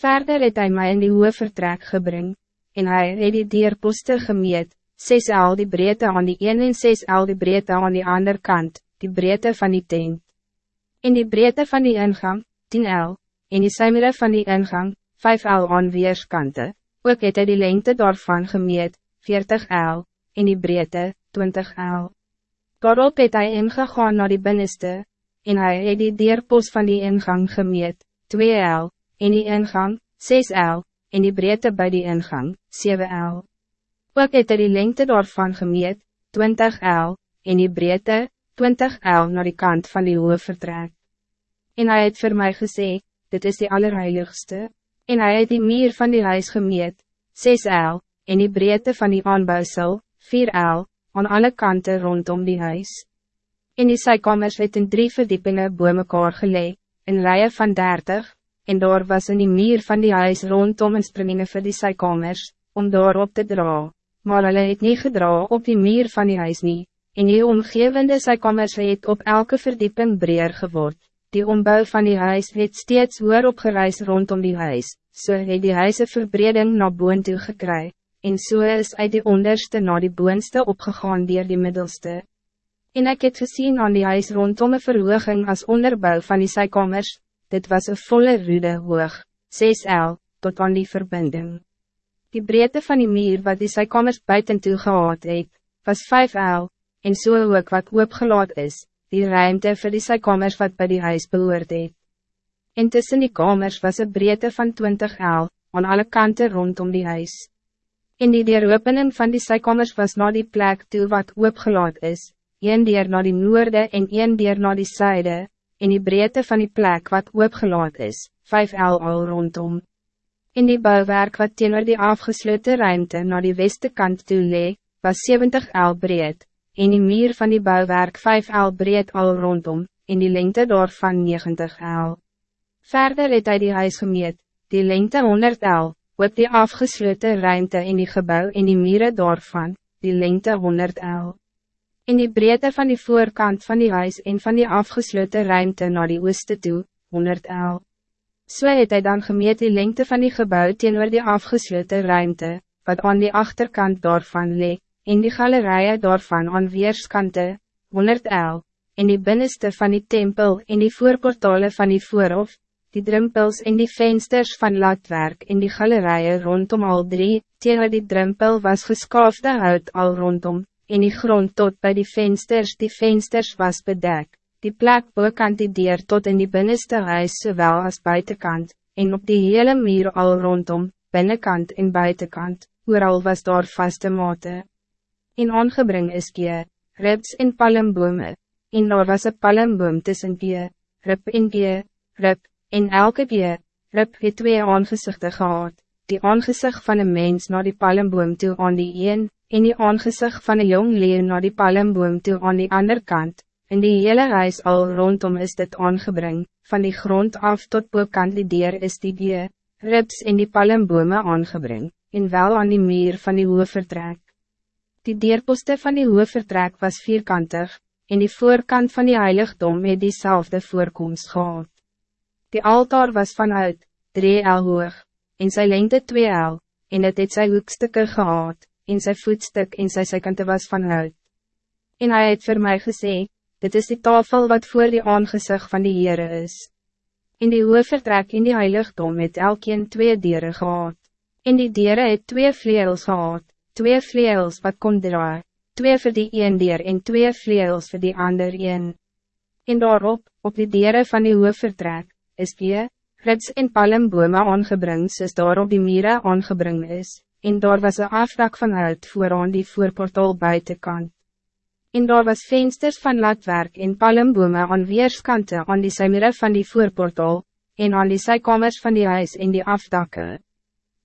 Verder het hij mij in die hoë vertrek gebring, en hij het die dierposte gemeet, 6 el die breedte aan die een en 6 el die breedte aan die ander kant, die breedte van die tent. In die breedte van die ingang, 10 el, en die suimere van die ingang, 5 el aan weerskante, ook het hy die lengte daarvan gemeet, 40 el, en die breedte, 20 el. Daarop het hy ingegaan naar die binneste, en hij het die deurpost van die ingang gemeet, 2 el, en die ingang, 6 el, en die breedte bij die ingang, 7 el. Ook het hy die lengte daarvan gemeet, 20 el, en die breedte, 20 el naar die kant van die hoge vertrek. En hij het voor mij gezegd, dit is die allerheiligste, en hij het die meer van die huis gemeet, 6 el, en die breedte van die aanbouwsel, 4 el, aan alle kanten rondom die huis. En die sykamers het in drie verdiepingen boe mekaar gelee, in rijen van 30, en daar was in die muur van die huis rondom een springende vir die sykamers, om daarop te dra, maar hulle het nie gedra op die muur van die huis nie, en die omgevende sykamers het op elke verdieping breer geword. Die ombouw van die huis het steeds hoor opgereis rondom die huis, so het die huis een verbreding na boon toe gekry, en so is uit die onderste na die boonste opgegaan dier die middelste. En ik het gezien aan die huis rondom een verhooging als onderbouw van die sykamers, dit was een volle rude hoog, 6 el, tot aan die verbinding. Die breedte van die muur wat die sykamers buiten toe gehad het, was 5 el, en so ook wat oopgelaat is, die ruimte vir die sykamers wat bij die huis behoort het. En tussen die kamers was een breedte van 20 el, aan alle kanten rondom die huis. In die deeropening van die sykamers was na die plek toe wat oopgelaat is, een dier na die noorde en een dier na die zuide, in die breedte van die plek wat oopgelaat is, 5 el al rondom. In die bouwwerk wat teenoor die afgesloten ruimte naar die weste kant toe lee, was 70 el breed, en die muur van die bouwwerk 5 el breed al rondom, en die lengte daarvan 90 el. Verder het hy die huis gemeet, die lengte 100 el, op die afgesloten ruimte in die gebouw en die mure daarvan, die lengte 100 el in die breedte van die voorkant van die huis en van die afgesloten ruimte naar die ooste toe, 100 el. So het hy dan gemeet die lengte van die gebouw teenoor die afgesloten ruimte, wat aan die achterkant daarvan leek, en die galerijen daarvan aan weerskante, 100 el, en die binnenste van die tempel en die voorportale van die voorhof, die drempels en die vensters van latwerk en die galerijen rondom al drie, teenoor die drempel was geskaafde hout al rondom, en die grond tot bij die vensters, die vensters was bedekt, die plek boekant die deur tot in die binnenste huis zowel als buitenkant, en op die hele muur al rondom, binnenkant en buitenkant, al was daar vaste mate. In aangebring is kie, rips en palmbome, en daar was een palmboom tussen kie, rip en kie, rip, en elke kie, rip het twee aangezichten gehad, die aangezicht van een mens naar die palmboom toe aan die een, en die aangezicht van een jong leer naar die palmboom toe aan die andere kant, en die hele huis al rondom is dit aangebring, van die grond af tot boekant die dier is die die, rips en die palmbome aangebring, en wel aan die muur van die vertrek. Die dierposte van die vertrek was vierkantig, en die voorkant van die heiligdom het diezelfde voorkomst gehad. Die altaar was vanuit, 3 el hoog, en sy lengte 2 el, en het het sy hoekstukke gehad en sy voetstuk en sy sykante was van hout. En hij het voor mij gesê, dit is die tafel wat voor die aangezicht van die Heere is. In die vertrek in die heiligdom het elkeen twee dieren gehad. In die dieren het twee vleels gehad, twee vleels wat kon draai, twee voor die een dier en twee vleels voor die ander een. En daarop, op die dieren van die vertrek, is die, rits en palmbome aangebring soos daar op die mire aangebring is en daar was een afdak van hout vooraan die voorportaal buitenkant. En daar was vensters van latwerk en palmbome aan weerskante aan die symere van die voorportaal, en aan die sykamers van die huis en die afdakke.